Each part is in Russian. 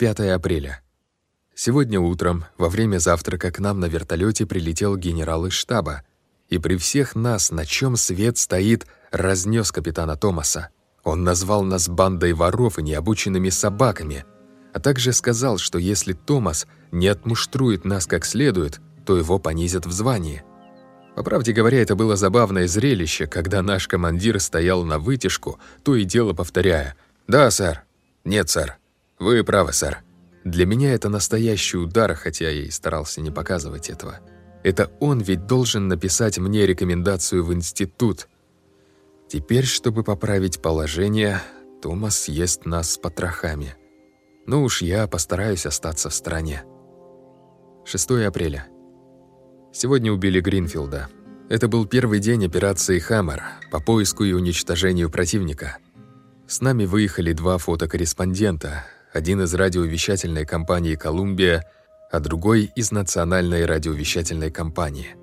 5 апреля. Сегодня утром, во время завтрака, к нам на вертолете прилетел генерал из штаба, и при всех нас, на чем свет стоит, разнес капитана Томаса. Он назвал нас бандой воров и необученными собаками, а также сказал, что если Томас не отмуштрует нас как следует, то его понизят в звании. По правде говоря, это было забавное зрелище, когда наш командир стоял на вытяжку, то и дело повторяя «Да, сэр», «Нет, сэр», «Вы правы, сэр». Для меня это настоящий удар, хотя я и старался не показывать этого. Это он ведь должен написать мне рекомендацию в институт. Теперь, чтобы поправить положение, Томас съест нас с потрохами. Ну уж я постараюсь остаться в стране. 6 апреля. Сегодня убили Гринфилда. Это был первый день операции «Хаммер» по поиску и уничтожению противника. С нами выехали два фотокорреспондента, один из радиовещательной компании «Колумбия», а другой из национальной радиовещательной компании.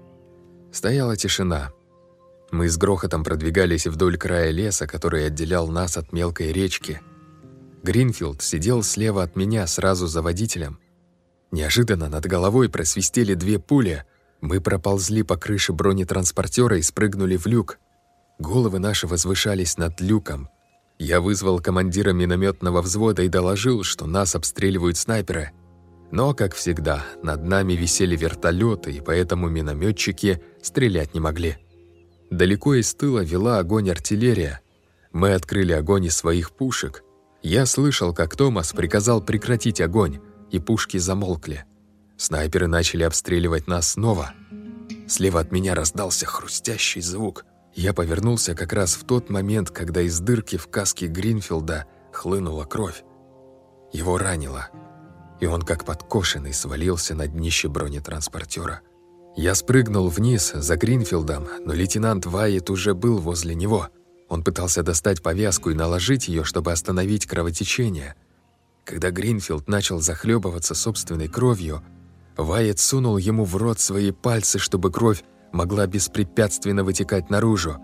Стояла тишина. Мы с грохотом продвигались вдоль края леса, который отделял нас от мелкой речки. Гринфилд сидел слева от меня, сразу за водителем. Неожиданно над головой просвистели две пули — мы проползли по крыше бронетранспортера и спрыгнули в люк. Головы наши возвышались над люком. Я вызвал командира минометного взвода и доложил, что нас обстреливают снайперы. Но, как всегда, над нами висели вертолеты, и поэтому минометчики стрелять не могли. Далеко из тыла вела огонь артиллерия. Мы открыли огонь из своих пушек. Я слышал, как Томас приказал прекратить огонь, и пушки замолкли. Снайперы начали обстреливать нас снова. Слева от меня раздался хрустящий звук. Я повернулся как раз в тот момент, когда из дырки в каске Гринфилда хлынула кровь. Его ранило, и он как подкошенный свалился на днище бронетранспортера. Я спрыгнул вниз за Гринфилдом, но лейтенант Вайет уже был возле него. Он пытался достать повязку и наложить ее, чтобы остановить кровотечение. Когда Гринфилд начал захлебываться собственной кровью, Вайет сунул ему в рот свои пальцы, чтобы кровь могла беспрепятственно вытекать наружу.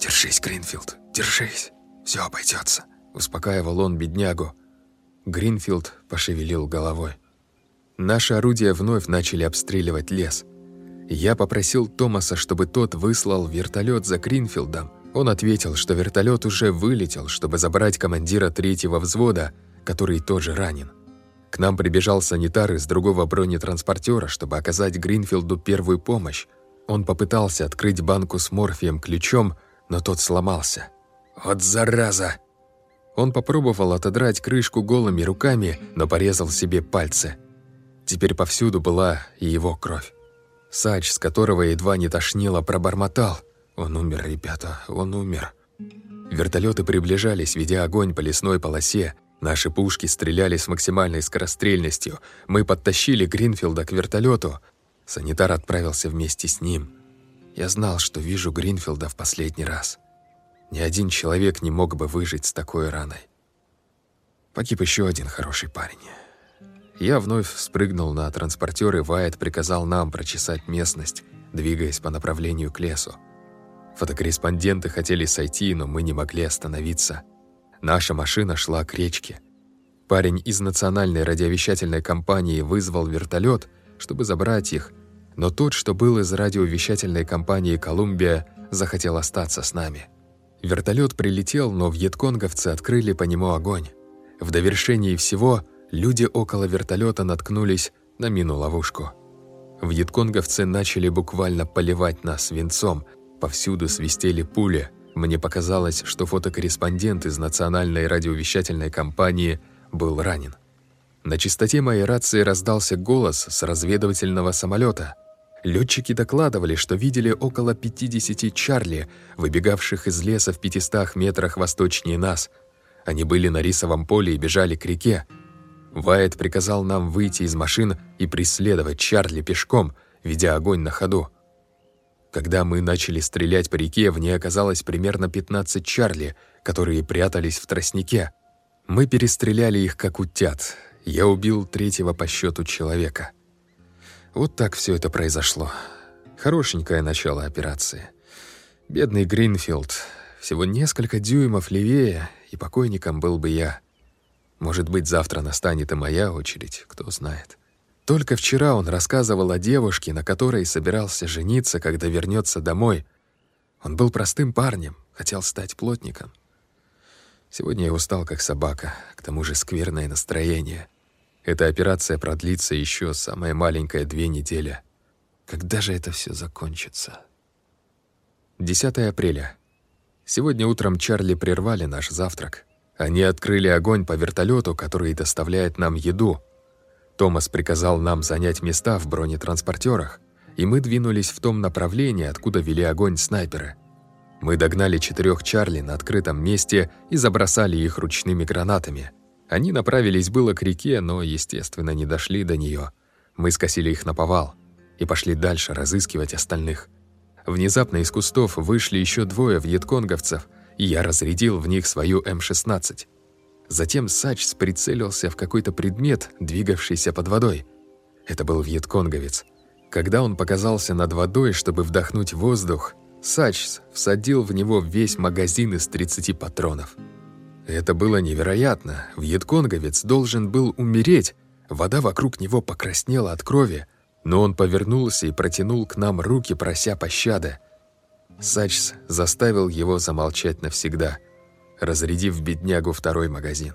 «Держись, Гринфилд, держись, все обойдется», — успокаивал он беднягу. Гринфилд пошевелил головой. Наши орудия вновь начали обстреливать лес. Я попросил Томаса, чтобы тот выслал вертолет за Гринфилдом. Он ответил, что вертолет уже вылетел, чтобы забрать командира третьего взвода, который тоже ранен. К нам прибежал санитар из другого бронетранспортера, чтобы оказать Гринфилду первую помощь. Он попытался открыть банку с морфием ключом, но тот сломался. «Вот зараза!» Он попробовал отодрать крышку голыми руками, но порезал себе пальцы. Теперь повсюду была и его кровь. Сач, с которого едва не тошнило, пробормотал. «Он умер, ребята, он умер». Вертолеты приближались, ведя огонь по лесной полосе, Наши пушки стреляли с максимальной скорострельностью. Мы подтащили Гринфилда к вертолету. Санитар отправился вместе с ним. Я знал, что вижу Гринфилда в последний раз. Ни один человек не мог бы выжить с такой раной. Погиб еще один хороший парень. Я вновь спрыгнул на транспортер, и Вайт приказал нам прочесать местность, двигаясь по направлению к лесу. Фотокорреспонденты хотели сойти, но мы не могли остановиться – Наша машина шла к речке. Парень из национальной радиовещательной компании вызвал вертолет, чтобы забрать их, но тот, что был из радиовещательной компании «Колумбия», захотел остаться с нами. Вертолет прилетел, но вьетконговцы открыли по нему огонь. В довершении всего люди около вертолета наткнулись на мину-ловушку. Вьетконговцы начали буквально поливать нас свинцом, повсюду свистели пули – мне показалось, что фотокорреспондент из национальной радиовещательной компании был ранен. На чистоте моей рации раздался голос с разведывательного самолета. Летчики докладывали, что видели около 50 Чарли, выбегавших из леса в 500 метрах восточнее нас. Они были на рисовом поле и бежали к реке. Вайт приказал нам выйти из машин и преследовать Чарли пешком, ведя огонь на ходу. Когда мы начали стрелять по реке, в ней оказалось примерно 15 Чарли, которые прятались в тростнике. Мы перестреляли их, как утят. Я убил третьего по счету человека. Вот так все это произошло. Хорошенькое начало операции. Бедный Гринфилд. Всего несколько дюймов левее, и покойником был бы я. Может быть, завтра настанет и моя очередь, кто знает. Только вчера он рассказывал о девушке, на которой собирался жениться, когда вернется домой. Он был простым парнем, хотел стать плотником. Сегодня я устал, как собака, к тому же скверное настроение. Эта операция продлится еще самое маленькое две недели. Когда же это все закончится? 10 апреля. Сегодня утром Чарли прервали наш завтрак. Они открыли огонь по вертолету, который доставляет нам еду. Томас приказал нам занять места в бронетранспортерах, и мы двинулись в том направлении, откуда вели огонь снайперы. Мы догнали четырех Чарли на открытом месте и забросали их ручными гранатами. Они направились было к реке, но, естественно, не дошли до нее. Мы скосили их на повал и пошли дальше разыскивать остальных. Внезапно из кустов вышли еще двое вьетконговцев, и я разрядил в них свою М-16. Затем Сачс прицелился в какой-то предмет, двигавшийся под водой. Это был вьетконговец. Когда он показался над водой, чтобы вдохнуть воздух, Сачс всадил в него весь магазин из 30 патронов. Это было невероятно. Вьетконговец должен был умереть. Вода вокруг него покраснела от крови, но он повернулся и протянул к нам руки, прося пощады. Сачс заставил его замолчать навсегда, разрядив беднягу второй магазин.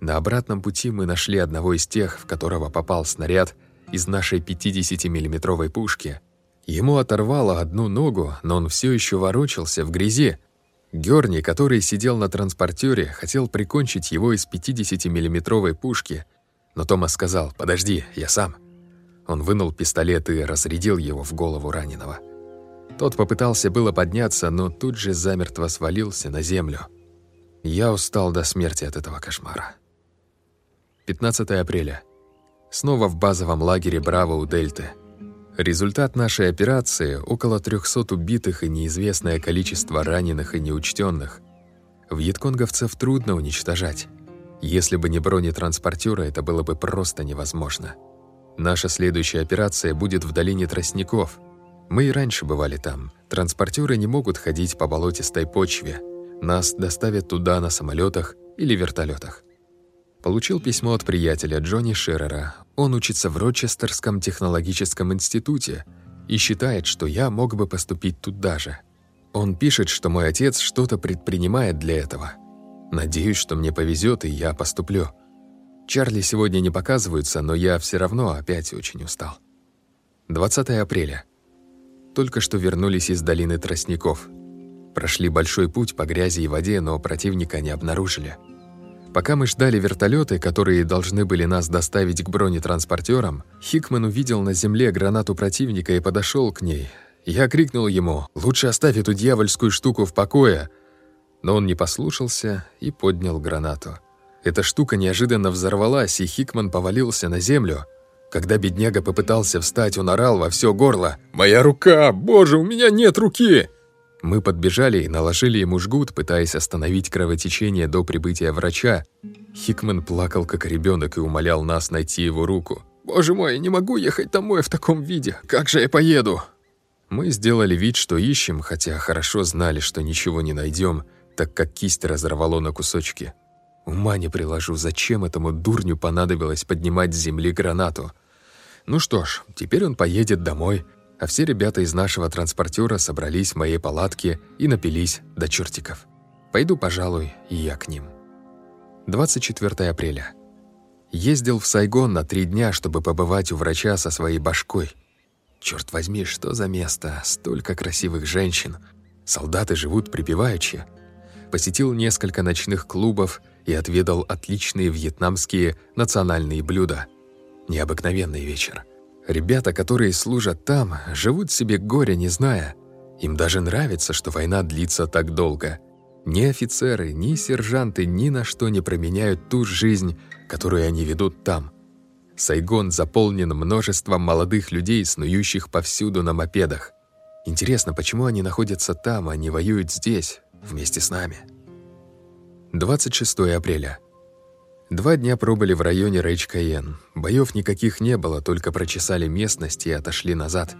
На обратном пути мы нашли одного из тех, в которого попал снаряд из нашей 50-миллиметровой пушки. Ему оторвало одну ногу, но он все еще ворочался в грязи. Герни, который сидел на транспортере, хотел прикончить его из 50-миллиметровой пушки, но Томас сказал «Подожди, я сам». Он вынул пистолет и разрядил его в голову раненого. Тот попытался было подняться, но тут же замертво свалился на землю. Я устал до смерти от этого кошмара. 15 апреля. Снова в базовом лагере «Браво» у Дельты. Результат нашей операции – около 300 убитых и неизвестное количество раненых и неучтенных. Вьетконговцев трудно уничтожать. Если бы не бронетранспортеры, это было бы просто невозможно. Наша следующая операция будет в долине Тростников. Мы и раньше бывали там. Транспортеры не могут ходить по болотистой почве. Нас доставят туда на самолетах или вертолетах. Получил письмо от приятеля Джонни Шеррера. Он учится в Рочестерском технологическом институте и считает, что я мог бы поступить туда же. Он пишет, что мой отец что-то предпринимает для этого. Надеюсь, что мне повезет, и я поступлю. Чарли сегодня не показываются, но я все равно опять очень устал. 20 апреля. Только что вернулись из долины Тростников. Прошли большой путь по грязи и воде, но противника не обнаружили. Пока мы ждали вертолеты, которые должны были нас доставить к бронетранспортерам, Хикман увидел на земле гранату противника и подошел к ней. Я крикнул ему «Лучше оставь эту дьявольскую штуку в покое!» Но он не послушался и поднял гранату. Эта штука неожиданно взорвалась, и Хикман повалился на землю. Когда бедняга попытался встать, он орал во все горло. «Моя рука! Боже, у меня нет руки!» Мы подбежали и наложили ему жгут, пытаясь остановить кровотечение до прибытия врача. Хикман плакал как ребенок и умолял нас найти его руку. «Боже мой, не могу ехать домой в таком виде! Как же я поеду?» Мы сделали вид, что ищем, хотя хорошо знали, что ничего не найдем, так как кисть разорвало на кусочки. Ума не приложу, зачем этому дурню понадобилось поднимать с земли гранату. Ну что ж, теперь он поедет домой, а все ребята из нашего транспортера собрались в моей палатке и напились до чертиков. Пойду, пожалуй, и я к ним. 24 апреля. Ездил в Сайгон на три дня, чтобы побывать у врача со своей башкой. Черт возьми, что за место, столько красивых женщин. Солдаты живут припеваючи. Посетил несколько ночных клубов, и отведал отличные вьетнамские национальные блюда. Необыкновенный вечер. Ребята, которые служат там, живут себе горя не зная. Им даже нравится, что война длится так долго. Ни офицеры, ни сержанты ни на что не променяют ту жизнь, которую они ведут там. Сайгон заполнен множеством молодых людей, снующих повсюду на мопедах. Интересно, почему они находятся там, а не воюют здесь, вместе с нами?» 26 апреля. Два дня пробыли в районе Рэйч-Каен. Боев никаких не было, только прочесали местность и отошли назад.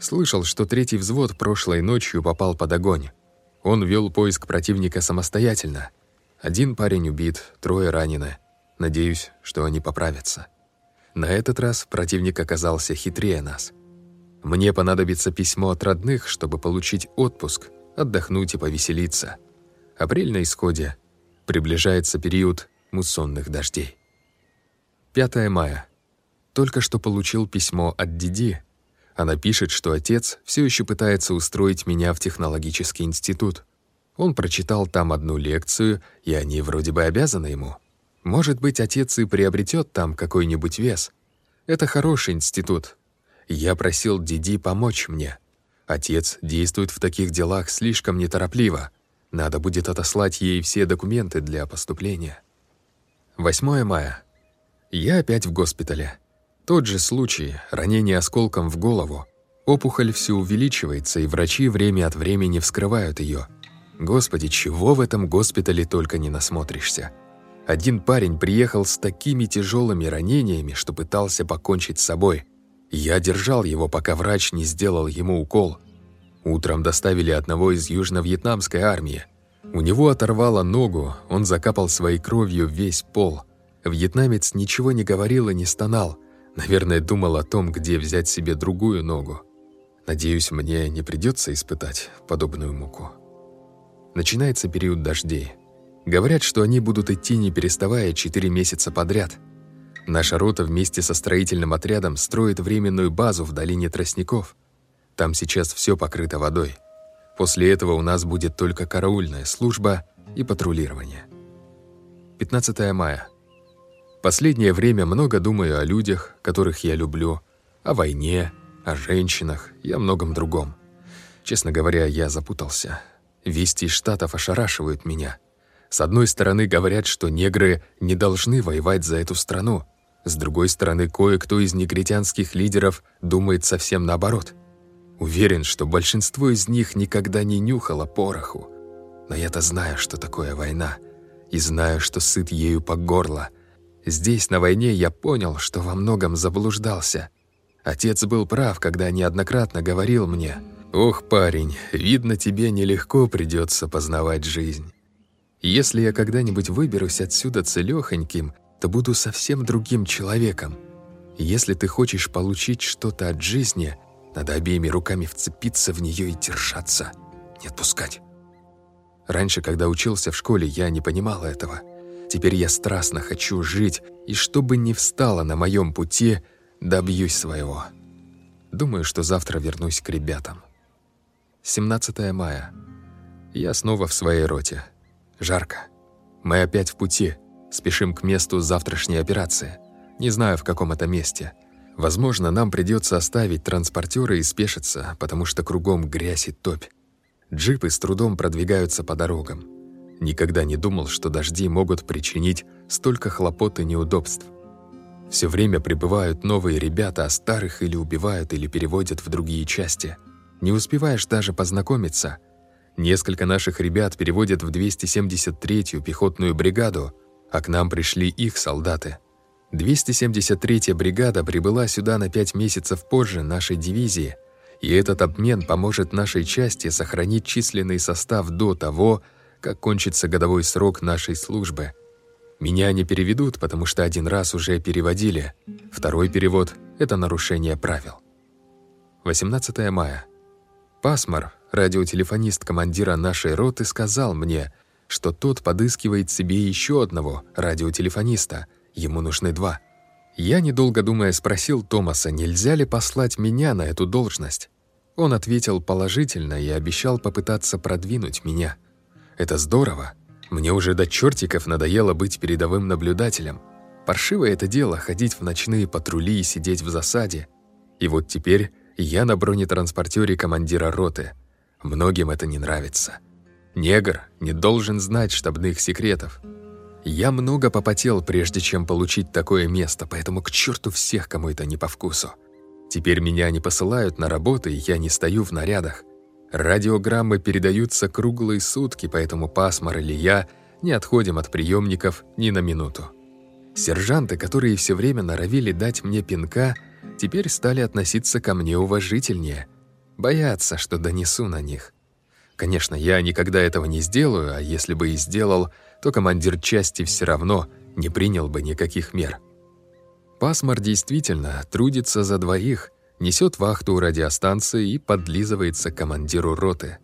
Слышал, что третий взвод прошлой ночью попал под огонь. Он вел поиск противника самостоятельно. Один парень убит, трое ранены. Надеюсь, что они поправятся. На этот раз противник оказался хитрее нас. Мне понадобится письмо от родных, чтобы получить отпуск, отдохнуть и повеселиться. Апрель на исходе. Приближается период муссонных дождей. 5 мая. Только что получил письмо от Диди. Она пишет, что отец все еще пытается устроить меня в технологический институт. Он прочитал там одну лекцию, и они вроде бы обязаны ему. Может быть, отец и приобретет там какой-нибудь вес. Это хороший институт. Я просил Диди помочь мне. Отец действует в таких делах слишком неторопливо. Надо будет отослать ей все документы для поступления. 8 мая. Я опять в госпитале. Тот же случай, ранение осколком в голову. Опухоль все увеличивается, и врачи время от времени вскрывают ее. Господи, чего в этом госпитале только не насмотришься. Один парень приехал с такими тяжелыми ранениями, что пытался покончить с собой. Я держал его, пока врач не сделал ему укол. Утром доставили одного из южно-вьетнамской армии. У него оторвало ногу, он закапал своей кровью весь пол. Вьетнамец ничего не говорил и не стонал. Наверное, думал о том, где взять себе другую ногу. Надеюсь, мне не придется испытать подобную муку. Начинается период дождей. Говорят, что они будут идти не переставая четыре месяца подряд. Наша рота вместе со строительным отрядом строит временную базу в долине Тростников. Там сейчас все покрыто водой. После этого у нас будет только караульная служба и патрулирование. 15 мая. Последнее время много думаю о людях, которых я люблю, о войне, о женщинах и о многом другом. Честно говоря, я запутался. Вести из Штатов ошарашивают меня. С одной стороны, говорят, что негры не должны воевать за эту страну. С другой стороны, кое-кто из негритянских лидеров думает совсем наоборот. Уверен, что большинство из них никогда не нюхало пороху. Но я-то знаю, что такое война, и знаю, что сыт ею по горло — Здесь, на войне, я понял, что во многом заблуждался. Отец был прав, когда неоднократно говорил мне, «Ох, парень, видно, тебе нелегко придется познавать жизнь. Если я когда-нибудь выберусь отсюда целёхоньким, то буду совсем другим человеком. Если ты хочешь получить что-то от жизни, надо обеими руками вцепиться в неё и держаться, не отпускать». Раньше, когда учился в школе, я не понимал этого – Теперь я страстно хочу жить, и что бы ни встало на моем пути, добьюсь своего. Думаю, что завтра вернусь к ребятам. 17 мая. Я снова в своей роте. Жарко. Мы опять в пути. Спешим к месту завтрашней операции. Не знаю, в каком это месте. Возможно, нам придется оставить транспортеры и спешиться, потому что кругом грязь и топь. Джипы с трудом продвигаются по дорогам. Никогда не думал, что дожди могут причинить столько хлопот и неудобств. Все время прибывают новые ребята, а старых или убивают, или переводят в другие части. Не успеваешь даже познакомиться. Несколько наших ребят переводят в 273-ю пехотную бригаду, а к нам пришли их солдаты. 273-я бригада прибыла сюда на пять месяцев позже нашей дивизии, и этот обмен поможет нашей части сохранить численный состав до того, как кончится годовой срок нашей службы. Меня не переведут, потому что один раз уже переводили. Второй перевод — это нарушение правил. 18 мая. Пасмар, радиотелефонист командира нашей роты, сказал мне, что тот подыскивает себе еще одного радиотелефониста, ему нужны два. Я, недолго думая, спросил Томаса, нельзя ли послать меня на эту должность. Он ответил положительно и обещал попытаться продвинуть меня. Это здорово. Мне уже до чертиков надоело быть передовым наблюдателем. Паршивое это дело — ходить в ночные патрули и сидеть в засаде. И вот теперь я на бронетранспортере командира роты. Многим это не нравится. Негр не должен знать штабных секретов. Я много попотел, прежде чем получить такое место, поэтому к черту всех, кому это не по вкусу. Теперь меня не посылают на работу, и я не стою в нарядах. Радиограммы передаются круглые сутки, поэтому Пасмар или я не отходим от приемников ни на минуту. Сержанты, которые все время норовили дать мне пинка, теперь стали относиться ко мне уважительнее. Боятся, что донесу на них. Конечно, я никогда этого не сделаю, а если бы и сделал, то командир части все равно не принял бы никаких мер. Пасмар действительно трудится за двоих, несет вахту у радиостанции и подлизывается к командиру роты.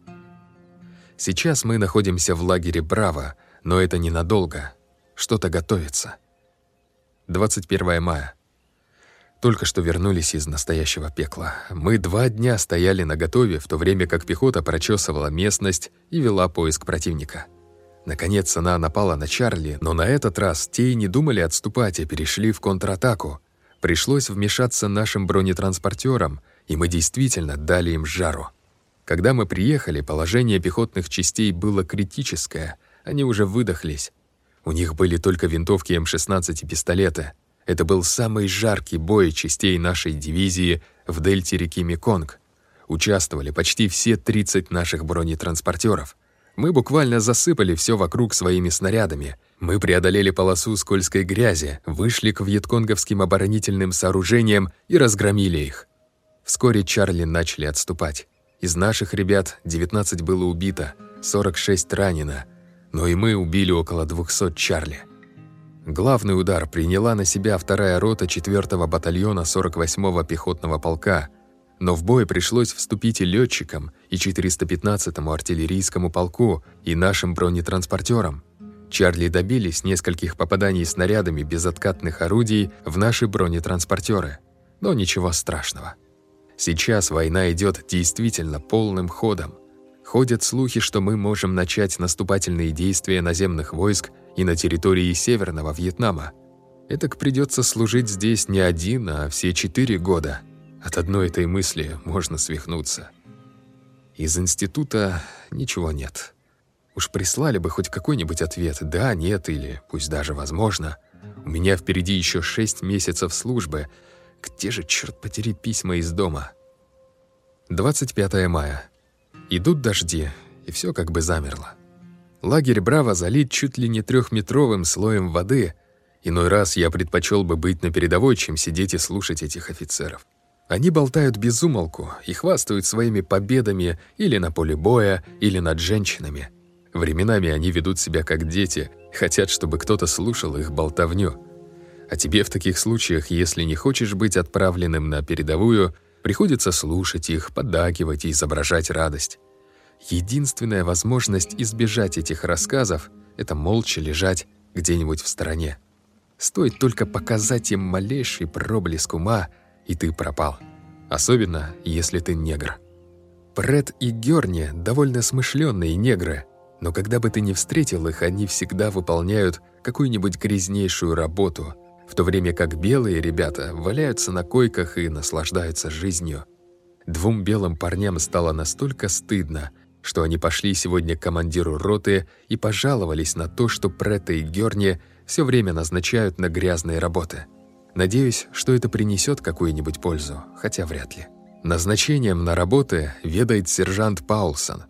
Сейчас мы находимся в лагере «Браво», но это ненадолго. Что-то готовится. 21 мая. Только что вернулись из настоящего пекла. Мы два дня стояли на готове, в то время как пехота прочесывала местность и вела поиск противника. Наконец она напала на Чарли, но на этот раз те и не думали отступать и перешли в контратаку. Пришлось вмешаться нашим бронетранспортерам, и мы действительно дали им жару. Когда мы приехали, положение пехотных частей было критическое, они уже выдохлись. У них были только винтовки М-16 и пистолеты. Это был самый жаркий бой частей нашей дивизии в дельте реки Меконг. Участвовали почти все 30 наших бронетранспортеров. Мы буквально засыпали все вокруг своими снарядами. Мы преодолели полосу скользкой грязи, вышли к вьетконговским оборонительным сооружениям и разгромили их. Вскоре Чарли начали отступать. Из наших ребят 19 было убито, 46 ранено, но и мы убили около 200 Чарли. Главный удар приняла на себя вторая рота 4-го батальона 48-го пехотного полка, но в бой пришлось вступить и летчикам, и 415-му артиллерийскому полку, и нашим бронетранспортерам. Чарли добились нескольких попаданий снарядами безоткатных орудий в наши бронетранспортеры, но ничего страшного. Сейчас война идет действительно полным ходом. Ходят слухи, что мы можем начать наступательные действия наземных войск и на территории Северного Вьетнама. Этак придется служить здесь не один, а все четыре года. От одной этой мысли можно свихнуться. Из института ничего нет. Уж прислали бы хоть какой-нибудь ответ «да», «нет» или «пусть даже возможно». У меня впереди еще шесть месяцев службы — где же, черт потери, письма из дома? 25 мая. Идут дожди, и все как бы замерло. Лагерь Браво залит чуть ли не трехметровым слоем воды. Иной раз я предпочел бы быть на передовой, чем сидеть и слушать этих офицеров. Они болтают без умолку и хвастают своими победами или на поле боя, или над женщинами. Временами они ведут себя как дети, хотят, чтобы кто-то слушал их болтовню. А тебе в таких случаях, если не хочешь быть отправленным на передовую, приходится слушать их, поддакивать и изображать радость. Единственная возможность избежать этих рассказов — это молча лежать где-нибудь в стороне. Стоит только показать им малейший проблеск ума, и ты пропал. Особенно, если ты негр. Пред и Герни довольно смышленные негры, но когда бы ты ни встретил их, они всегда выполняют какую-нибудь грязнейшую работу — в то время как белые ребята валяются на койках и наслаждаются жизнью. Двум белым парням стало настолько стыдно, что они пошли сегодня к командиру роты и пожаловались на то, что Претта и Герни все время назначают на грязные работы. Надеюсь, что это принесет какую-нибудь пользу, хотя вряд ли. Назначением на работы ведает сержант Паулсон.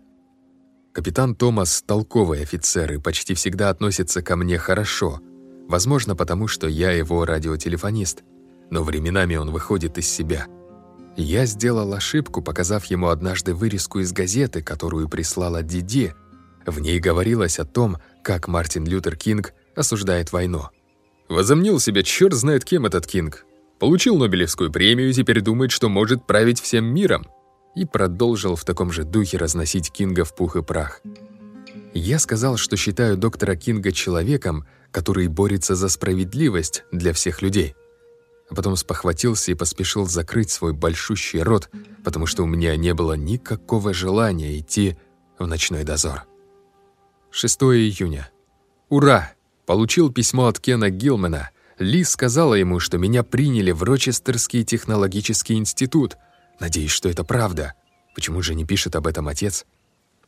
Капитан Томас – толковый офицер и почти всегда относится ко мне хорошо – Возможно, потому что я его радиотелефонист, но временами он выходит из себя. Я сделал ошибку, показав ему однажды вырезку из газеты, которую прислала Диди. В ней говорилось о том, как Мартин Лютер Кинг осуждает войну. Возомнил себя черт знает кем этот Кинг. Получил Нобелевскую премию и теперь думает, что может править всем миром. И продолжил в таком же духе разносить Кинга в пух и прах. Я сказал, что считаю доктора Кинга человеком, который борется за справедливость для всех людей. А потом спохватился и поспешил закрыть свой большущий рот, потому что у меня не было никакого желания идти в ночной дозор. 6 июня. Ура! Получил письмо от Кена Гилмена. Ли сказала ему, что меня приняли в Рочестерский технологический институт. Надеюсь, что это правда. Почему же не пишет об этом отец?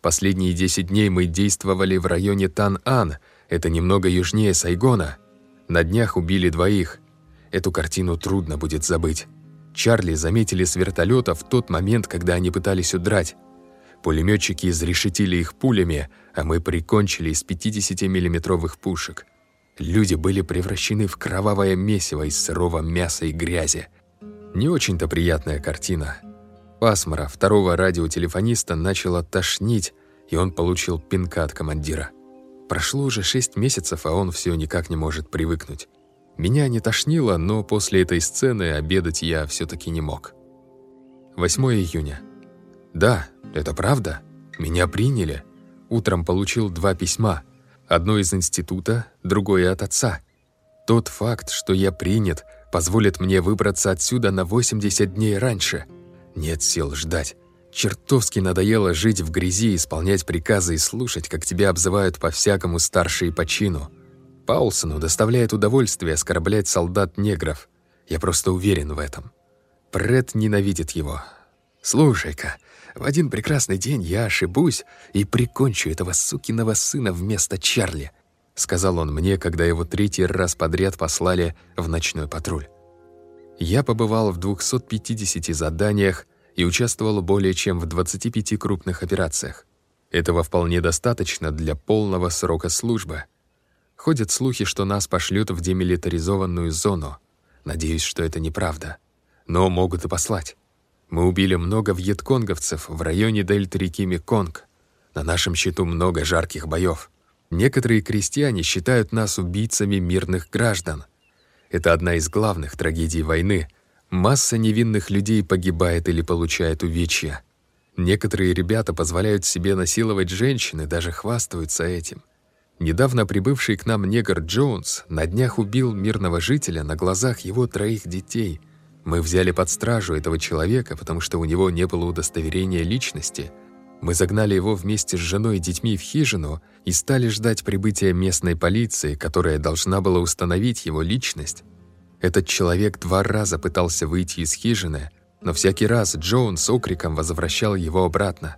Последние 10 дней мы действовали в районе Тан-Ан — это немного южнее Сайгона. На днях убили двоих. Эту картину трудно будет забыть. Чарли заметили с вертолета в тот момент, когда они пытались удрать. Пулеметчики изрешетили их пулями, а мы прикончили из 50-миллиметровых пушек. Люди были превращены в кровавое месиво из сырого мяса и грязи. Не очень-то приятная картина. Пасмара, второго радиотелефониста, начало тошнить, и он получил пинка от командира. Прошло уже шесть месяцев, а он все никак не может привыкнуть. Меня не тошнило, но после этой сцены обедать я все таки не мог. 8 июня. Да, это правда. Меня приняли. Утром получил два письма. Одно из института, другое от отца. Тот факт, что я принят, позволит мне выбраться отсюда на 80 дней раньше. Нет сил ждать. Чертовски надоело жить в грязи, исполнять приказы и слушать, как тебя обзывают по-всякому старшие по чину. Паулсону доставляет удовольствие оскорблять солдат-негров. Я просто уверен в этом. Пред ненавидит его. Слушай-ка, в один прекрасный день я ошибусь и прикончу этого сукиного сына вместо Чарли, сказал он мне, когда его третий раз подряд послали в ночной патруль. Я побывал в 250 заданиях и участвовал более чем в 25 крупных операциях. Этого вполне достаточно для полного срока службы. Ходят слухи, что нас пошлют в демилитаризованную зону. Надеюсь, что это неправда. Но могут и послать. Мы убили много вьетконговцев в районе дельты реки Меконг. На нашем счету много жарких боев. Некоторые крестьяне считают нас убийцами мирных граждан. Это одна из главных трагедий войны. Масса невинных людей погибает или получает увечья. Некоторые ребята позволяют себе насиловать женщин и даже хвастаются этим. Недавно прибывший к нам негр Джонс на днях убил мирного жителя на глазах его троих детей — мы взяли под стражу этого человека, потому что у него не было удостоверения личности. Мы загнали его вместе с женой и детьми в хижину и стали ждать прибытия местной полиции, которая должна была установить его личность. Этот человек два раза пытался выйти из хижины, но всякий раз Джоун с окриком возвращал его обратно.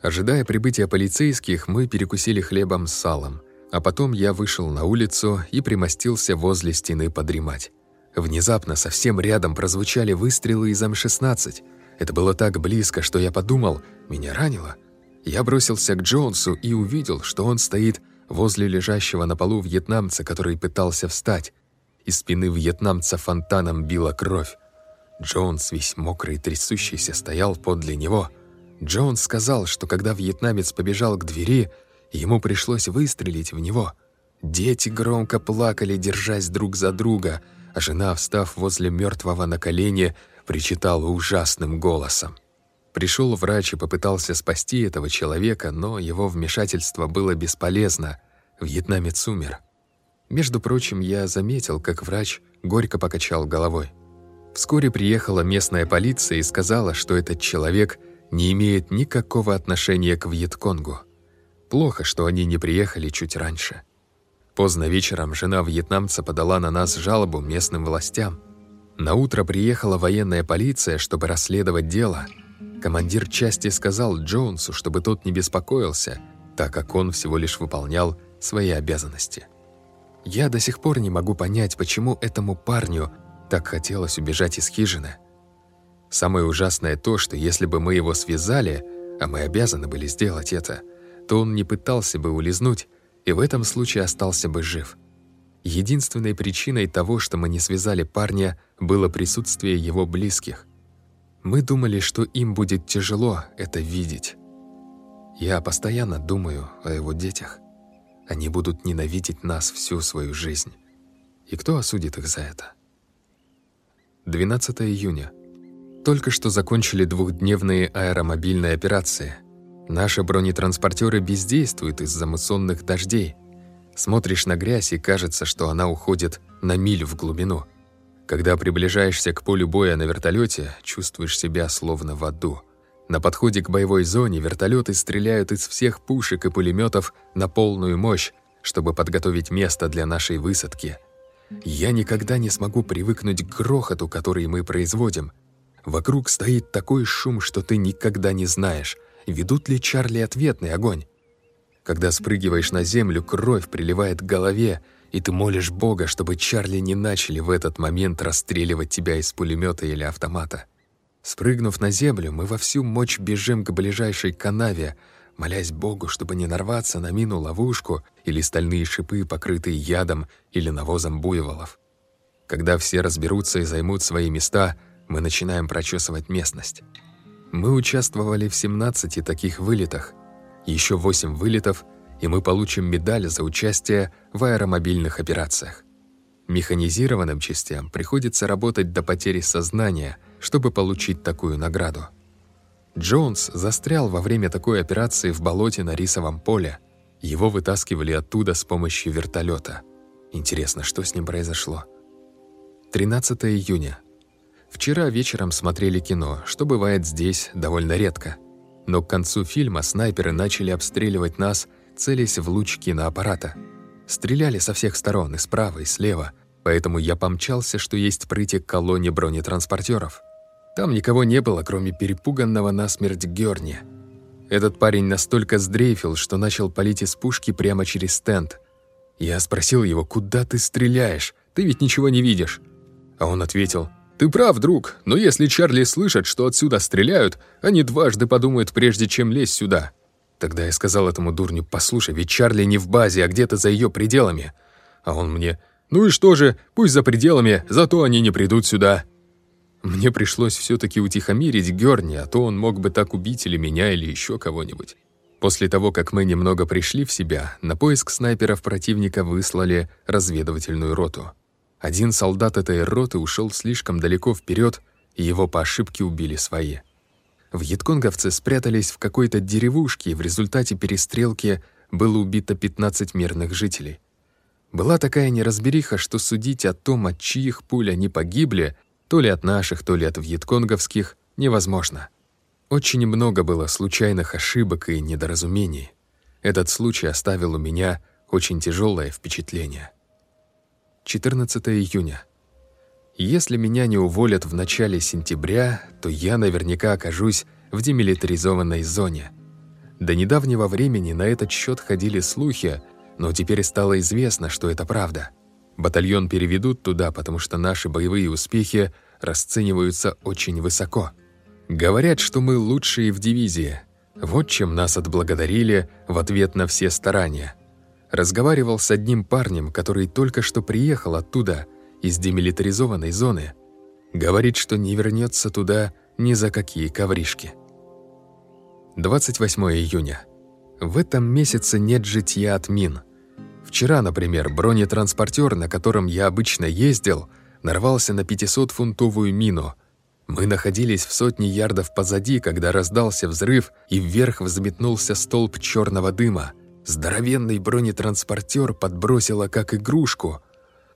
Ожидая прибытия полицейских, мы перекусили хлебом с салом, а потом я вышел на улицу и примостился возле стены подремать. Внезапно совсем рядом прозвучали выстрелы из М-16. Это было так близко, что я подумал, меня ранило. Я бросился к Джонсу и увидел, что он стоит возле лежащего на полу вьетнамца, который пытался встать. Из спины вьетнамца фонтаном била кровь. Джонс, весь мокрый и трясущийся, стоял подле него. Джонс сказал, что когда вьетнамец побежал к двери, ему пришлось выстрелить в него. Дети громко плакали, держась друг за друга — а жена, встав возле мертвого на колени, причитала ужасным голосом. Пришел врач и попытался спасти этого человека, но его вмешательство было бесполезно. Вьетнамец умер. Между прочим, я заметил, как врач горько покачал головой. Вскоре приехала местная полиция и сказала, что этот человек не имеет никакого отношения к Вьетконгу. Плохо, что они не приехали чуть раньше. Поздно вечером жена вьетнамца подала на нас жалобу местным властям. На утро приехала военная полиция, чтобы расследовать дело. Командир части сказал Джонсу, чтобы тот не беспокоился, так как он всего лишь выполнял свои обязанности. Я до сих пор не могу понять, почему этому парню так хотелось убежать из хижины. Самое ужасное то, что если бы мы его связали, а мы обязаны были сделать это, то он не пытался бы улизнуть, и в этом случае остался бы жив. Единственной причиной того, что мы не связали парня, было присутствие его близких. Мы думали, что им будет тяжело это видеть. Я постоянно думаю о его детях. Они будут ненавидеть нас всю свою жизнь. И кто осудит их за это? 12 июня. Только что закончили двухдневные аэромобильные операции – Наши бронетранспортеры бездействуют из-за муссонных дождей. Смотришь на грязь, и кажется, что она уходит на милю в глубину. Когда приближаешься к полю боя на вертолете, чувствуешь себя словно в аду. На подходе к боевой зоне вертолеты стреляют из всех пушек и пулеметов на полную мощь, чтобы подготовить место для нашей высадки. Я никогда не смогу привыкнуть к грохоту, который мы производим. Вокруг стоит такой шум, что ты никогда не знаешь, ведут ли Чарли ответный огонь. Когда спрыгиваешь на землю, кровь приливает к голове, и ты молишь Бога, чтобы Чарли не начали в этот момент расстреливать тебя из пулемета или автомата. Спрыгнув на землю, мы во всю мощь бежим к ближайшей канаве, молясь Богу, чтобы не нарваться на мину-ловушку или стальные шипы, покрытые ядом или навозом буйволов. Когда все разберутся и займут свои места, мы начинаем прочесывать местность. Мы участвовали в 17 таких вылетах, еще 8 вылетов, и мы получим медаль за участие в аэромобильных операциях. Механизированным частям приходится работать до потери сознания, чтобы получить такую награду. Джонс застрял во время такой операции в болоте на рисовом поле. Его вытаскивали оттуда с помощью вертолета. Интересно, что с ним произошло? 13 июня. Вчера вечером смотрели кино, что бывает здесь довольно редко. Но к концу фильма снайперы начали обстреливать нас, целясь в луч киноаппарата. Стреляли со всех сторон, и справа, и слева, поэтому я помчался, что есть прыти к колонне бронетранспортеров. Там никого не было, кроме перепуганного насмерть Гёрни. Этот парень настолько сдрейфил, что начал палить из пушки прямо через стенд. Я спросил его, куда ты стреляешь? Ты ведь ничего не видишь. А он ответил, «Ты прав, друг, но если Чарли слышат, что отсюда стреляют, они дважды подумают, прежде чем лезть сюда». Тогда я сказал этому дурню, «Послушай, ведь Чарли не в базе, а где-то за ее пределами». А он мне, «Ну и что же, пусть за пределами, зато они не придут сюда». Мне пришлось все-таки утихомирить Герни, а то он мог бы так убить или меня, или еще кого-нибудь. После того, как мы немного пришли в себя, на поиск снайперов противника выслали разведывательную роту. Один солдат этой роты ушел слишком далеко вперед, и его по ошибке убили свои. Вьетконговцы спрятались в какой-то деревушке, и в результате перестрелки было убито 15 мирных жителей. Была такая неразбериха, что судить о том, от чьих пуль они погибли, то ли от наших, то ли от вьетконговских, невозможно. Очень много было случайных ошибок и недоразумений. Этот случай оставил у меня очень тяжелое впечатление. 14 июня. Если меня не уволят в начале сентября, то я наверняка окажусь в демилитаризованной зоне. До недавнего времени на этот счет ходили слухи, но теперь стало известно, что это правда. Батальон переведут туда, потому что наши боевые успехи расцениваются очень высоко. Говорят, что мы лучшие в дивизии. Вот чем нас отблагодарили в ответ на все старания. Разговаривал с одним парнем, который только что приехал оттуда, из демилитаризованной зоны. Говорит, что не вернется туда ни за какие ковришки. 28 июня. В этом месяце нет житья от мин. Вчера, например, бронетранспортер, на котором я обычно ездил, нарвался на 500-фунтовую мину. Мы находились в сотне ярдов позади, когда раздался взрыв, и вверх взметнулся столб черного дыма. Здоровенный бронетранспортер подбросило как игрушку.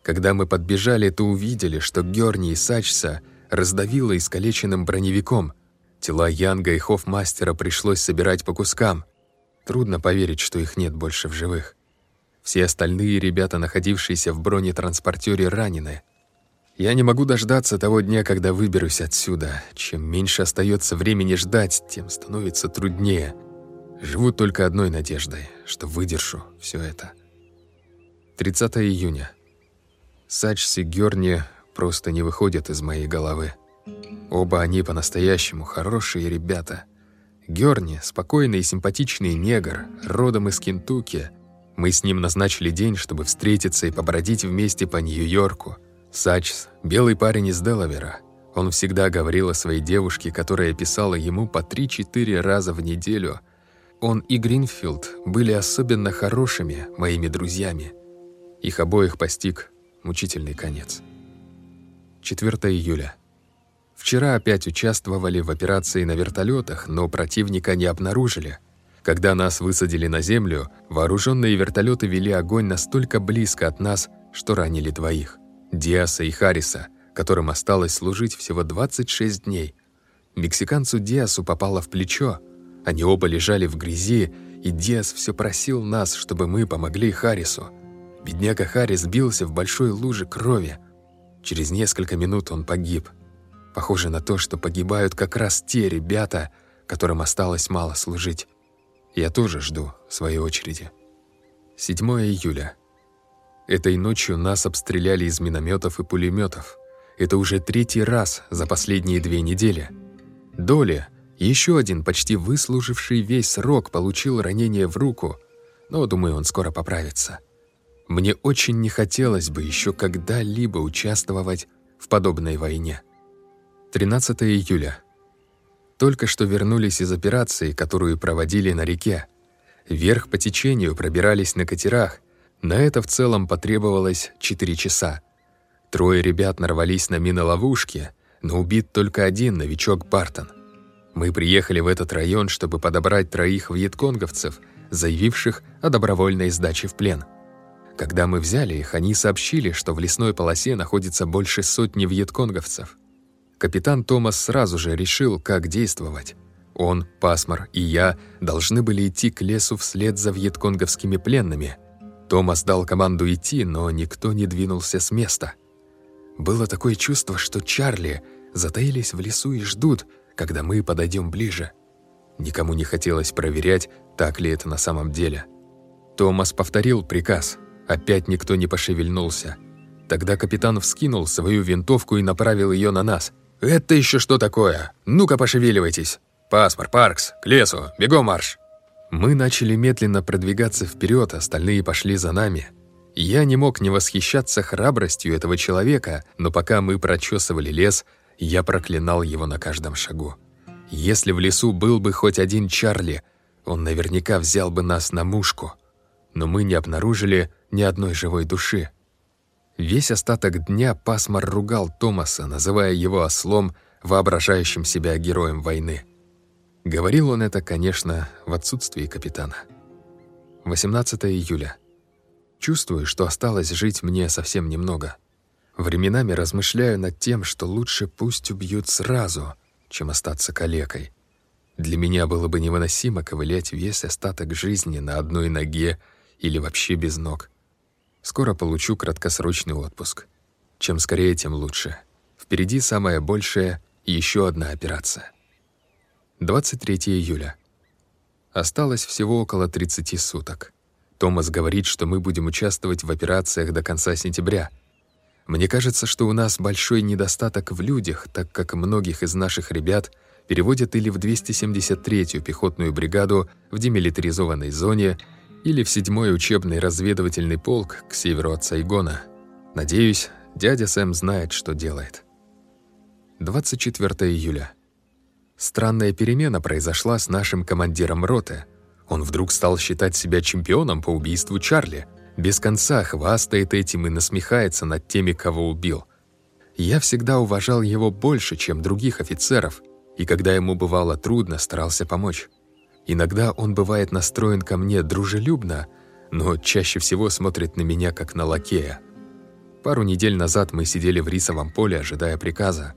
Когда мы подбежали, то увидели, что Герни и Сачса раздавило искалеченным броневиком. Тела Янга и Хофмастера пришлось собирать по кускам. Трудно поверить, что их нет больше в живых. Все остальные ребята, находившиеся в бронетранспортере, ранены. Я не могу дождаться того дня, когда выберусь отсюда. Чем меньше остается времени ждать, тем становится труднее. Живу только одной надеждой, что выдержу все это. 30 июня. Сачс и Гёрни просто не выходят из моей головы. Оба они по-настоящему хорошие ребята. Гёрни — спокойный и симпатичный негр, родом из Кентукки. Мы с ним назначили день, чтобы встретиться и побродить вместе по Нью-Йорку — Сачс — белый парень из Делавера. Он всегда говорил о своей девушке, которая писала ему по 3-4 раза в неделю. Он и Гринфилд были особенно хорошими моими друзьями. Их обоих постиг мучительный конец. 4 июля. Вчера опять участвовали в операции на вертолетах, но противника не обнаружили. Когда нас высадили на землю, вооруженные вертолеты вели огонь настолько близко от нас, что ранили двоих. Диаса и Харриса, которым осталось служить всего 26 дней. Мексиканцу Диасу попало в плечо. Они оба лежали в грязи, и Диас все просил нас, чтобы мы помогли Харрису. Бедняга Харрис бился в большой луже крови. Через несколько минут он погиб. Похоже на то, что погибают как раз те ребята, которым осталось мало служить. Я тоже жду своей очереди. 7 июля. Этой ночью нас обстреляли из минометов и пулеметов. Это уже третий раз за последние две недели. Доли, еще один почти выслуживший весь срок, получил ранение в руку, но, думаю, он скоро поправится. Мне очень не хотелось бы еще когда-либо участвовать в подобной войне. 13 июля. Только что вернулись из операции, которую проводили на реке. Вверх по течению пробирались на катерах. На это в целом потребовалось 4 часа. Трое ребят нарвались на миноловушки, но убит только один новичок Бартон. Мы приехали в этот район, чтобы подобрать троих вьетконговцев, заявивших о добровольной сдаче в плен. Когда мы взяли их, они сообщили, что в лесной полосе находится больше сотни вьетконговцев. Капитан Томас сразу же решил, как действовать. Он, Пасмар и я должны были идти к лесу вслед за вьетконговскими пленными. Томас дал команду идти, но никто не двинулся с места. Было такое чувство, что Чарли затаились в лесу и ждут, когда мы подойдем ближе. Никому не хотелось проверять, так ли это на самом деле. Томас повторил приказ. Опять никто не пошевельнулся. Тогда капитан вскинул свою винтовку и направил ее на нас. «Это еще что такое? Ну-ка пошевеливайтесь!» «Паспор, Паркс, к лесу, бегом марш!» Мы начали медленно продвигаться вперед, остальные пошли за нами. Я не мог не восхищаться храбростью этого человека, но пока мы прочесывали лес, я проклинал его на каждом шагу. Если в лесу был бы хоть один Чарли, он наверняка взял бы нас на мушку. Но мы не обнаружили ни одной живой души. Весь остаток дня Пасмар ругал Томаса, называя его ослом, воображающим себя героем войны. Говорил он это, конечно, в отсутствии капитана. 18 июля. Чувствую, что осталось жить мне совсем немного. Временами размышляю над тем, что лучше пусть убьют сразу, чем остаться калекой. Для меня было бы невыносимо ковылять весь остаток жизни на одной ноге или вообще без ног. Скоро получу краткосрочный отпуск. Чем скорее, тем лучше. Впереди самое большее — еще одна операция. 23 июля. Осталось всего около 30 суток. Томас говорит, что мы будем участвовать в операциях до конца сентября. Мне кажется, что у нас большой недостаток в людях, так как многих из наших ребят переводят или в 273-ю пехотную бригаду в демилитаризованной зоне, или в 7-й учебный разведывательный полк к северу от Сайгона. Надеюсь, дядя Сэм знает, что делает. 24 июля. Странная перемена произошла с нашим командиром роты. Он вдруг стал считать себя чемпионом по убийству Чарли. Без конца хвастает этим и насмехается над теми, кого убил. Я всегда уважал его больше, чем других офицеров, и когда ему бывало трудно, старался помочь. Иногда он бывает настроен ко мне дружелюбно, но чаще всего смотрит на меня как на лакея. Пару недель назад мы сидели в рисовом поле, ожидая приказа.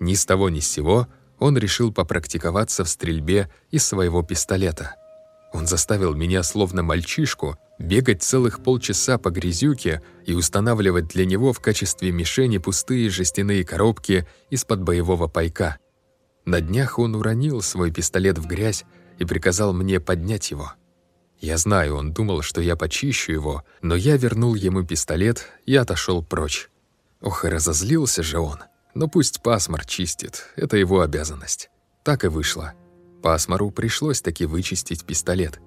Ни с того ни с сего он решил попрактиковаться в стрельбе из своего пистолета. Он заставил меня, словно мальчишку, бегать целых полчаса по грязюке и устанавливать для него в качестве мишени пустые жестяные коробки из-под боевого пайка. На днях он уронил свой пистолет в грязь и приказал мне поднять его. Я знаю, он думал, что я почищу его, но я вернул ему пистолет и отошел прочь. Ох, и разозлился же он. Но пусть Пасмар чистит, это его обязанность. Так и вышло. Пасмару пришлось таки вычистить пистолет.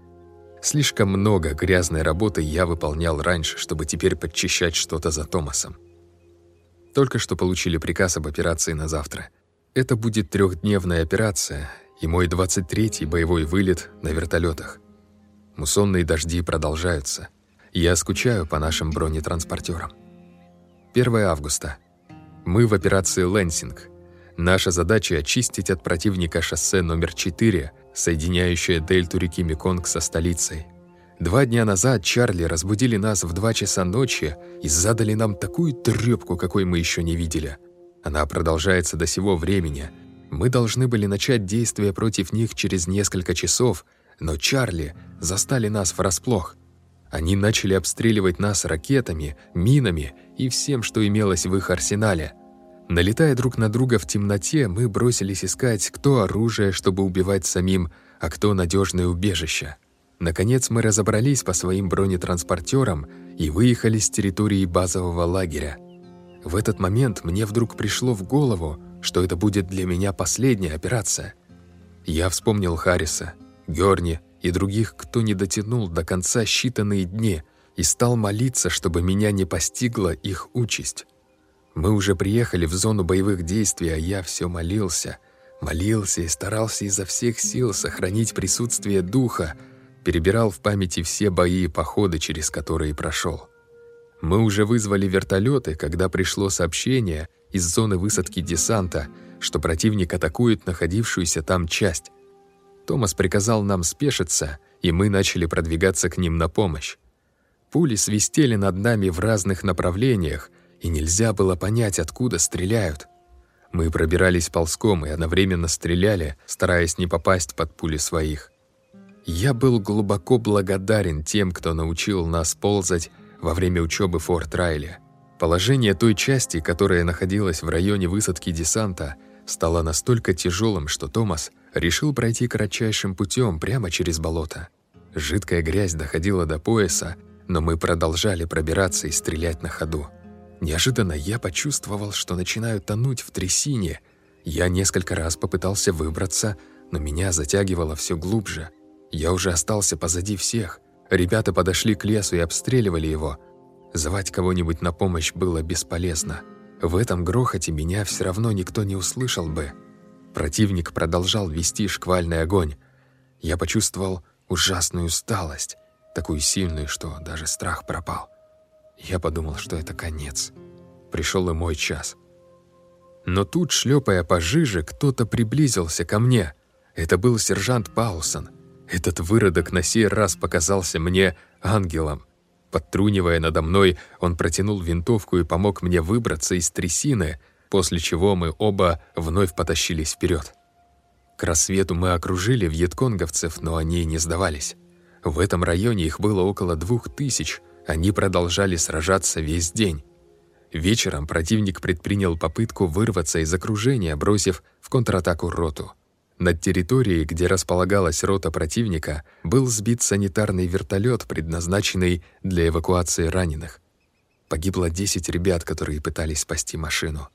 Слишком много грязной работы я выполнял раньше, чтобы теперь подчищать что-то за Томасом. Только что получили приказ об операции на завтра. Это будет трехдневная операция и мой 23-й боевой вылет на вертолетах. Муссонные дожди продолжаются. Я скучаю по нашим бронетранспортерам. 1 августа. Мы в операции «Лэнсинг». Наша задача – очистить от противника шоссе номер 4, соединяющее дельту реки Меконг со столицей. Два дня назад Чарли разбудили нас в 2 часа ночи и задали нам такую трёпку, какой мы еще не видели. Она продолжается до сего времени. Мы должны были начать действия против них через несколько часов, но Чарли застали нас врасплох. Они начали обстреливать нас ракетами, минами и всем, что имелось в их арсенале – Налетая друг на друга в темноте, мы бросились искать, кто оружие, чтобы убивать самим, а кто надежное убежище. Наконец мы разобрались по своим бронетранспортерам и выехали с территории базового лагеря. В этот момент мне вдруг пришло в голову, что это будет для меня последняя операция. Я вспомнил Харриса, Гёрни и других, кто не дотянул до конца считанные дни, и стал молиться, чтобы меня не постигла их участь. Мы уже приехали в зону боевых действий, а я все молился. Молился и старался изо всех сил сохранить присутствие духа, перебирал в памяти все бои и походы, через которые прошел. Мы уже вызвали вертолеты, когда пришло сообщение из зоны высадки десанта, что противник атакует находившуюся там часть. Томас приказал нам спешиться, и мы начали продвигаться к ним на помощь. Пули свистели над нами в разных направлениях, и нельзя было понять, откуда стреляют. Мы пробирались ползком и одновременно стреляли, стараясь не попасть под пули своих. Я был глубоко благодарен тем, кто научил нас ползать во время учебы в Форт Райле. Положение той части, которая находилась в районе высадки десанта, стало настолько тяжелым, что Томас решил пройти кратчайшим путем прямо через болото. Жидкая грязь доходила до пояса, но мы продолжали пробираться и стрелять на ходу. Неожиданно я почувствовал, что начинаю тонуть в трясине. Я несколько раз попытался выбраться, но меня затягивало все глубже. Я уже остался позади всех. Ребята подошли к лесу и обстреливали его. Звать кого-нибудь на помощь было бесполезно. В этом грохоте меня все равно никто не услышал бы. Противник продолжал вести шквальный огонь. Я почувствовал ужасную усталость такую сильную, что даже страх пропал. Я подумал, что это конец. Пришел и мой час. Но тут, шлепая по жиже, кто-то приблизился ко мне. Это был сержант Паусон. Этот выродок на сей раз показался мне ангелом. Подтрунивая надо мной, он протянул винтовку и помог мне выбраться из трясины, после чего мы оба вновь потащились вперед. К рассвету мы окружили вьетконговцев, но они не сдавались. В этом районе их было около двух тысяч, они продолжали сражаться весь день. Вечером противник предпринял попытку вырваться из окружения, бросив в контратаку роту. Над территорией, где располагалась рота противника, был сбит санитарный вертолет, предназначенный для эвакуации раненых. Погибло 10 ребят, которые пытались спасти машину.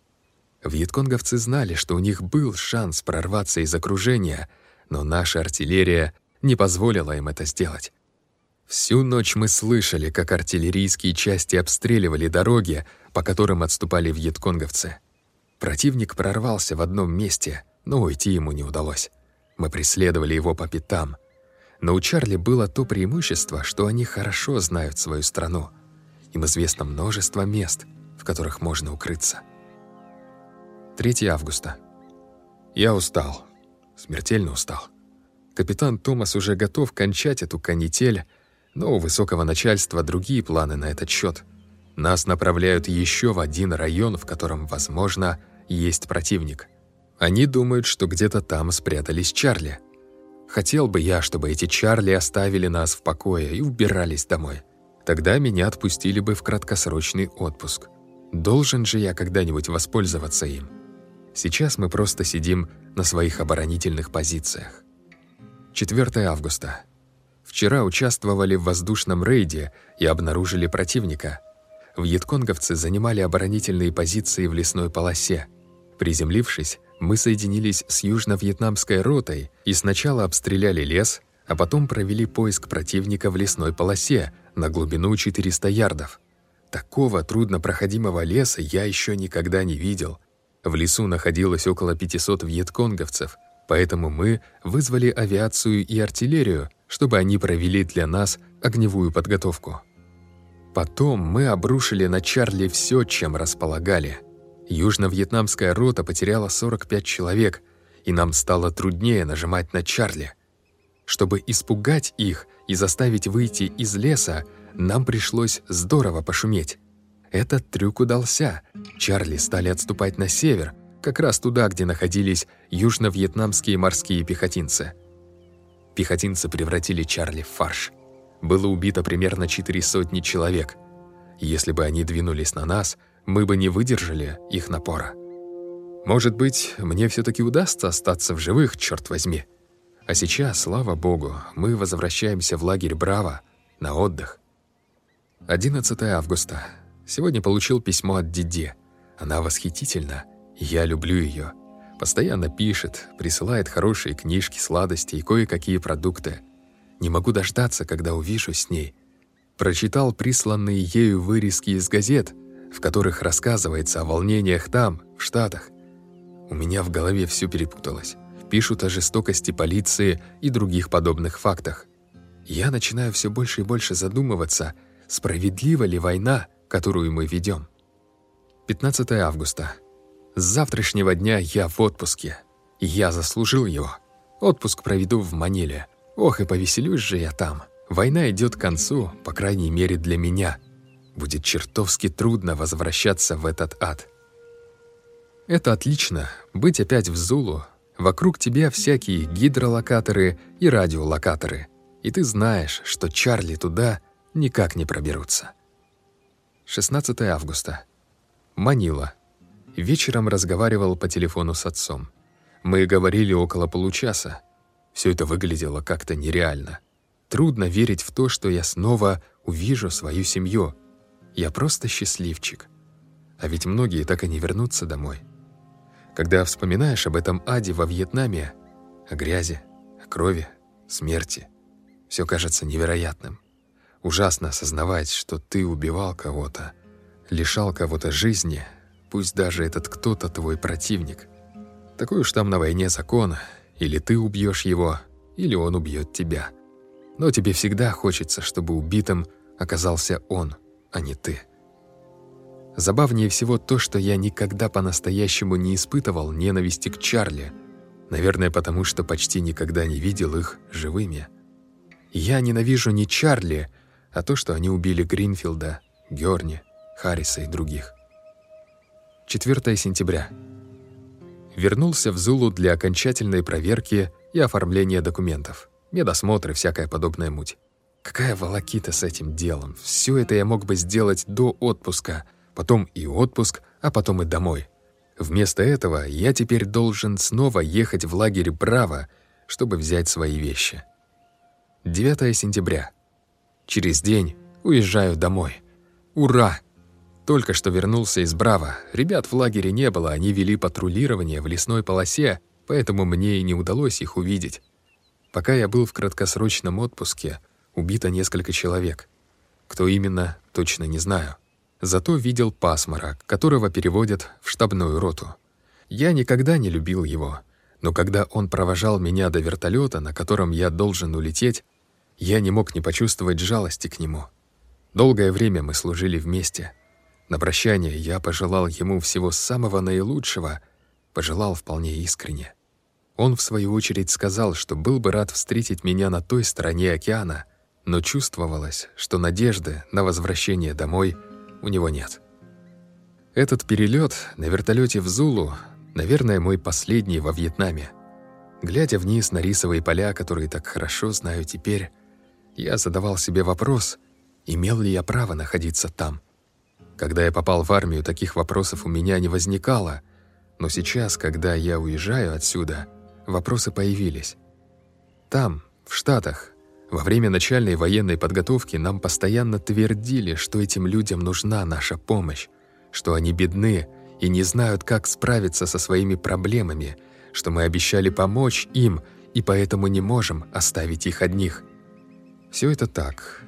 Вьетконговцы знали, что у них был шанс прорваться из окружения, но наша артиллерия не позволила им это сделать. Всю ночь мы слышали, как артиллерийские части обстреливали дороги, по которым отступали вьетконговцы. Противник прорвался в одном месте, но уйти ему не удалось. Мы преследовали его по пятам. Но у Чарли было то преимущество, что они хорошо знают свою страну. Им известно множество мест, в которых можно укрыться. 3 августа. Я устал. Смертельно устал. Капитан Томас уже готов кончать эту канитель, но у высокого начальства другие планы на этот счет. Нас направляют еще в один район, в котором, возможно, есть противник. Они думают, что где-то там спрятались Чарли. Хотел бы я, чтобы эти Чарли оставили нас в покое и убирались домой. Тогда меня отпустили бы в краткосрочный отпуск. Должен же я когда-нибудь воспользоваться им. Сейчас мы просто сидим на своих оборонительных позициях. 4 августа. Вчера участвовали в воздушном рейде и обнаружили противника. Вьетконговцы занимали оборонительные позиции в лесной полосе. Приземлившись, мы соединились с южно-вьетнамской ротой и сначала обстреляли лес, а потом провели поиск противника в лесной полосе на глубину 400 ярдов. Такого труднопроходимого леса я еще никогда не видел. В лесу находилось около 500 вьетконговцев, Поэтому мы вызвали авиацию и артиллерию, чтобы они провели для нас огневую подготовку. Потом мы обрушили на Чарли все, чем располагали. Южно-вьетнамская рота потеряла 45 человек, и нам стало труднее нажимать на Чарли. Чтобы испугать их и заставить выйти из леса, нам пришлось здорово пошуметь. Этот трюк удался. Чарли стали отступать на север – как раз туда, где находились южно-вьетнамские морские пехотинцы. Пехотинцы превратили Чарли в фарш. Было убито примерно четыре сотни человек. Если бы они двинулись на нас, мы бы не выдержали их напора. Может быть, мне все таки удастся остаться в живых, черт возьми. А сейчас, слава богу, мы возвращаемся в лагерь Браво на отдых. 11 августа. Сегодня получил письмо от Диде. Она восхитительна. Я люблю ее. Постоянно пишет, присылает хорошие книжки, сладости и кое-какие продукты. Не могу дождаться, когда увижу с ней. Прочитал присланные ею вырезки из газет, в которых рассказывается о волнениях там, в Штатах. У меня в голове все перепуталось. Пишут о жестокости полиции и других подобных фактах. я начинаю все больше и больше задумываться, справедлива ли война, которую мы ведем. 15 августа. С завтрашнего дня я в отпуске. Я заслужил его. Отпуск проведу в Маниле. Ох, и повеселюсь же я там. Война идет к концу, по крайней мере для меня. Будет чертовски трудно возвращаться в этот ад. Это отлично, быть опять в Зулу. Вокруг тебя всякие гидролокаторы и радиолокаторы. И ты знаешь, что Чарли туда никак не проберутся. 16 августа. Манила. Вечером разговаривал по телефону с отцом. Мы говорили около получаса. Все это выглядело как-то нереально. Трудно верить в то, что я снова увижу свою семью. Я просто счастливчик. А ведь многие так и не вернутся домой. Когда вспоминаешь об этом аде во Вьетнаме, о грязи, о крови, смерти, все кажется невероятным. Ужасно осознавать, что ты убивал кого-то, лишал кого-то жизни, пусть даже этот кто-то твой противник. Такой уж там на войне закон, или ты убьешь его, или он убьет тебя. Но тебе всегда хочется, чтобы убитым оказался он, а не ты. Забавнее всего то, что я никогда по-настоящему не испытывал ненависти к Чарли, наверное, потому что почти никогда не видел их живыми. Я ненавижу не Чарли, а то, что они убили Гринфилда, Гёрни, Харриса и других. 4 сентября. Вернулся в Зулу для окончательной проверки и оформления документов, медосмотр и всякая подобная муть. Какая волокита с этим делом. Все это я мог бы сделать до отпуска, потом и отпуск, а потом и домой. Вместо этого я теперь должен снова ехать в лагерь Браво, чтобы взять свои вещи. 9 сентября. Через день уезжаю домой. Ура! Только что вернулся из Браво. Ребят в лагере не было, они вели патрулирование в лесной полосе, поэтому мне и не удалось их увидеть. Пока я был в краткосрочном отпуске, убито несколько человек. Кто именно, точно не знаю. Зато видел пасмара, которого переводят в штабную роту. Я никогда не любил его, но когда он провожал меня до вертолета, на котором я должен улететь, я не мог не почувствовать жалости к нему. Долгое время мы служили вместе — на прощание я пожелал ему всего самого наилучшего, пожелал вполне искренне. Он, в свою очередь, сказал, что был бы рад встретить меня на той стороне океана, но чувствовалось, что надежды на возвращение домой у него нет. Этот перелет на вертолете в Зулу, наверное, мой последний во Вьетнаме. Глядя вниз на рисовые поля, которые так хорошо знаю теперь, я задавал себе вопрос, имел ли я право находиться там. Когда я попал в армию, таких вопросов у меня не возникало, но сейчас, когда я уезжаю отсюда, вопросы появились. Там, в Штатах, во время начальной военной подготовки нам постоянно твердили, что этим людям нужна наша помощь, что они бедны и не знают, как справиться со своими проблемами, что мы обещали помочь им и поэтому не можем оставить их одних. Все это так,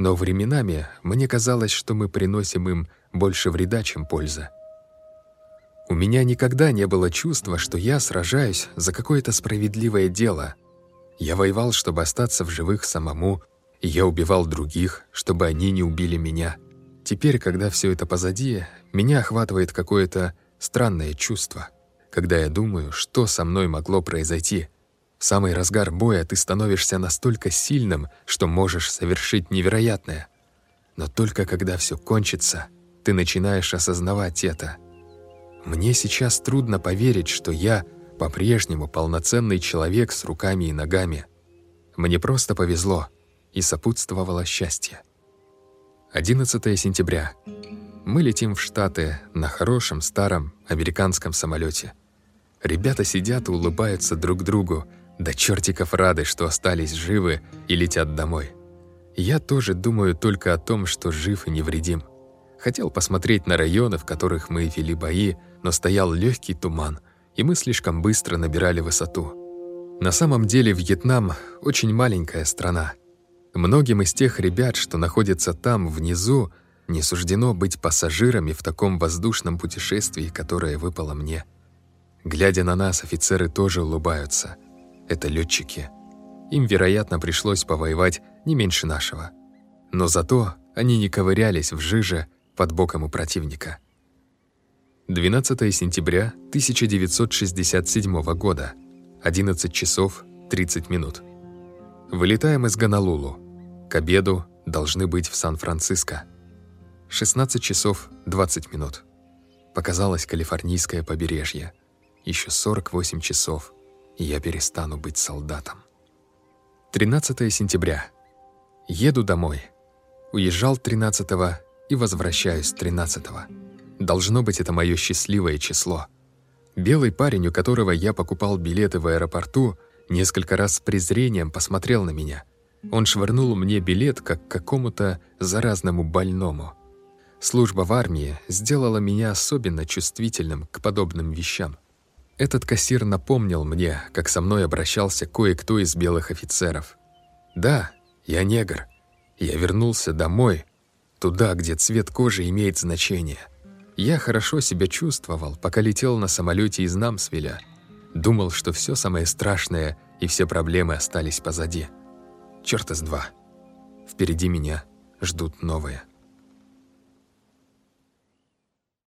но временами мне казалось, что мы приносим им больше вреда, чем польза. У меня никогда не было чувства, что я сражаюсь за какое-то справедливое дело. Я воевал, чтобы остаться в живых самому, и я убивал других, чтобы они не убили меня. Теперь, когда все это позади, меня охватывает какое-то странное чувство, когда я думаю, что со мной могло произойти – в самый разгар боя ты становишься настолько сильным, что можешь совершить невероятное. Но только когда все кончится, ты начинаешь осознавать это. Мне сейчас трудно поверить, что я по-прежнему полноценный человек с руками и ногами. Мне просто повезло и сопутствовало счастье. 11 сентября. Мы летим в Штаты на хорошем старом американском самолете. Ребята сидят и улыбаются друг другу, до чертиков рады, что остались живы и летят домой. Я тоже думаю только о том, что жив и невредим. Хотел посмотреть на районы, в которых мы вели бои, но стоял легкий туман, и мы слишком быстро набирали высоту. На самом деле Вьетнам — очень маленькая страна. Многим из тех ребят, что находятся там, внизу, не суждено быть пассажирами в таком воздушном путешествии, которое выпало мне. Глядя на нас, офицеры тоже улыбаются — это летчики. Им, вероятно, пришлось повоевать не меньше нашего. Но зато они не ковырялись в жиже под боком у противника. 12 сентября 1967 года, 11 часов 30 минут. Вылетаем из Гонолулу. К обеду должны быть в Сан-Франциско. 16 часов 20 минут. Показалось калифорнийское побережье. Еще 48 часов, я перестану быть солдатом. 13 сентября. Еду домой. Уезжал 13 и возвращаюсь 13 -го. Должно быть, это мое счастливое число. Белый парень, у которого я покупал билеты в аэропорту, несколько раз с презрением посмотрел на меня. Он швырнул мне билет, как какому-то заразному больному. Служба в армии сделала меня особенно чувствительным к подобным вещам. Этот кассир напомнил мне, как со мной обращался кое-кто из белых офицеров. Да, я негр. Я вернулся домой, туда, где цвет кожи имеет значение. Я хорошо себя чувствовал, пока летел на самолете из Намсвеля. Думал, что все самое страшное и все проблемы остались позади. Черт из два. Впереди меня ждут новые.